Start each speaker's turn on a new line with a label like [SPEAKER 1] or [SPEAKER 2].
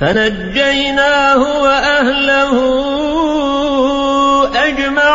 [SPEAKER 1] فنجيناه وأهله أجمعين.